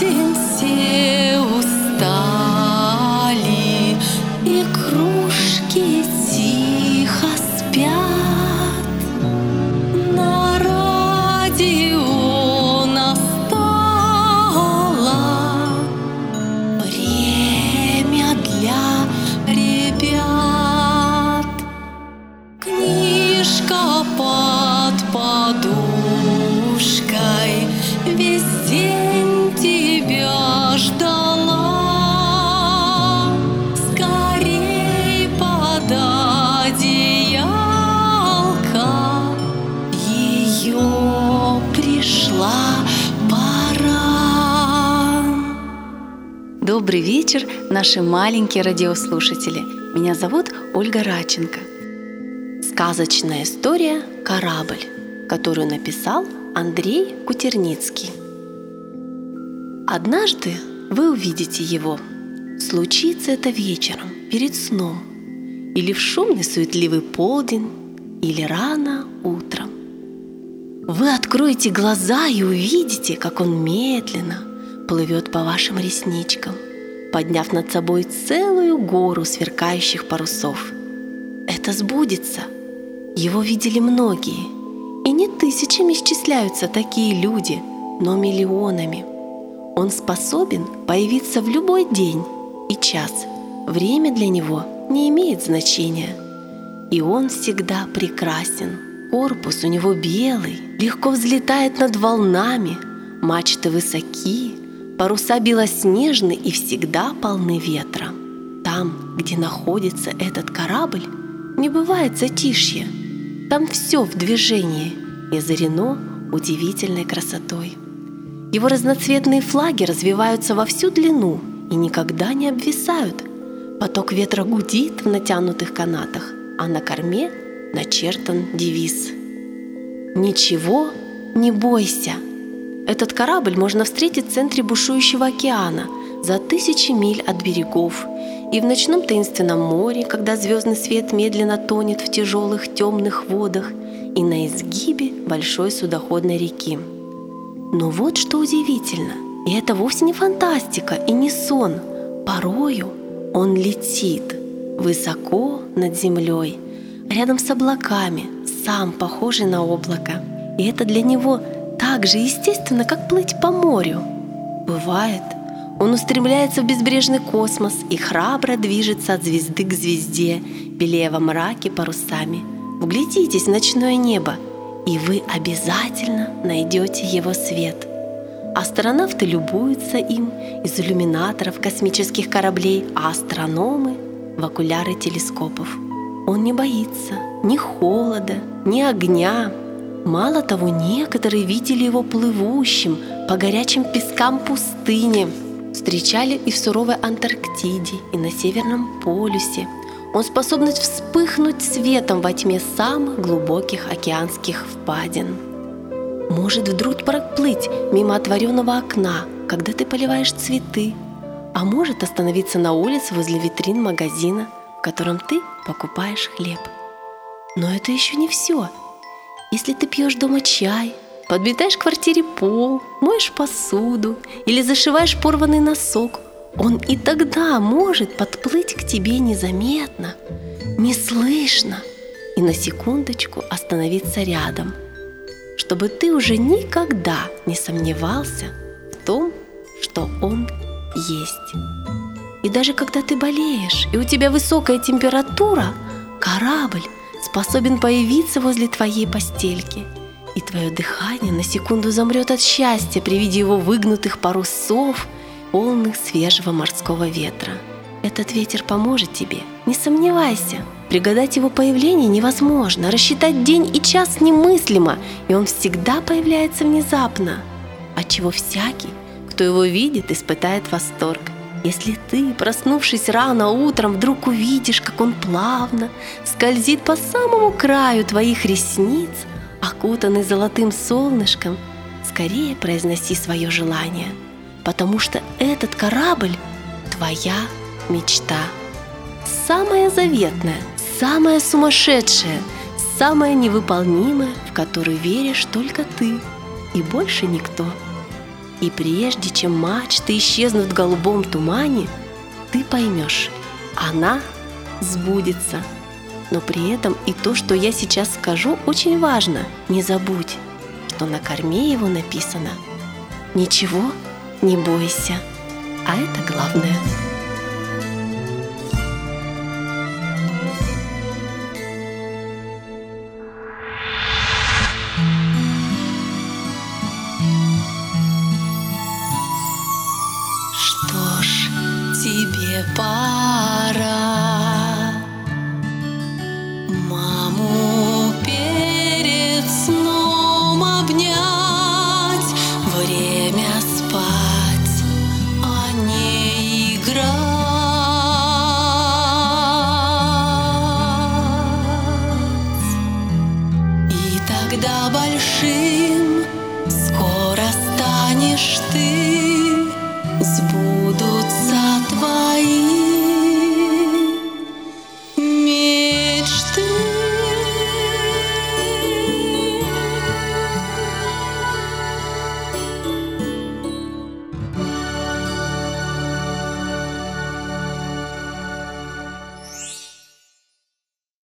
день Добрый вечер, наши маленькие радиослушатели. Меня зовут Ольга Раченко. Сказочная история «Корабль», которую написал Андрей Кутерницкий. Однажды вы увидите его. Случится это вечером, перед сном, или в шумный суетливый полдень, или рано утром. Вы откроете глаза и увидите, как он медленно плывет по вашим ресничкам, подняв над собой целую гору сверкающих парусов. Это сбудется. Его видели многие. И не тысячами исчисляются такие люди, но миллионами. Он способен появиться в любой день и час. Время для него не имеет значения. И он всегда прекрасен. Корпус у него белый, легко взлетает над волнами, мачты высоки, паруса белоснежны и всегда полны ветра. Там, где находится этот корабль, не бывает затишья. Там все в движении и озарено удивительной красотой. Его разноцветные флаги развиваются во всю длину и никогда не обвисают. Поток ветра гудит в натянутых канатах, а на корме начертан девиз «Ничего не бойся». Этот корабль можно встретить в центре бушующего океана за тысячи миль от берегов и в ночном таинственном море, когда звездный свет медленно тонет в тяжелых темных водах и на изгибе большой судоходной реки. Но вот что удивительно, и это вовсе не фантастика и не сон. Порою он летит высоко над землей, рядом с облаками, сам похожий на облако. И это для него так же естественно, как плыть по морю. Бывает, он устремляется в безбрежный космос и храбро движется от звезды к звезде, белее во мраке парусами. Вглядитесь в ночное небо, и вы обязательно найдете его свет. Астронавты любуются им из иллюминаторов космических кораблей, а астрономы — в окуляры телескопов. Он не боится ни холода, ни огня. Мало того, некоторые видели его плывущим по горячим пескам пустыни, встречали и в суровой Антарктиде, и на Северном полюсе. Он способен вспыхнуть светом во тьме самых глубоких океанских впадин. Может вдруг проплыть мимо отворенного окна, когда ты поливаешь цветы, а может остановиться на улице возле витрин магазина, в котором ты покупаешь хлеб. Но это еще не все. Если ты пьешь дома чай, подметаешь в квартире пол, моешь посуду или зашиваешь порванный носок, он и тогда может подплыть к тебе незаметно, неслышно и на секундочку остановиться рядом, чтобы ты уже никогда не сомневался в том, что он есть. И даже когда ты болеешь, и у тебя высокая температура, корабль способен появиться возле твоей постельки, и твое дыхание на секунду замрет от счастья при виде его выгнутых парусов, полных свежего морского ветра. Этот ветер поможет тебе, не сомневайся. Пригадать его появление невозможно, рассчитать день и час немыслимо, и он всегда появляется внезапно, отчего всякий, кто его видит, испытает восторг. Если ты, проснувшись рано утром, вдруг увидишь, как он плавно скользит по самому краю твоих ресниц, окутанный золотым солнышком, скорее произноси свое желание, потому что этот корабль – твоя мечта. Самая заветная, самая сумасшедшая, самая невыполнимая, в которую веришь только ты и больше никто. И прежде чем мачты исчезнут в голубом тумане, ты поймешь, она сбудется. Но при этом и то, что я сейчас скажу, очень важно. Не забудь, что на корме его написано «Ничего не бойся». А это главное. Тебе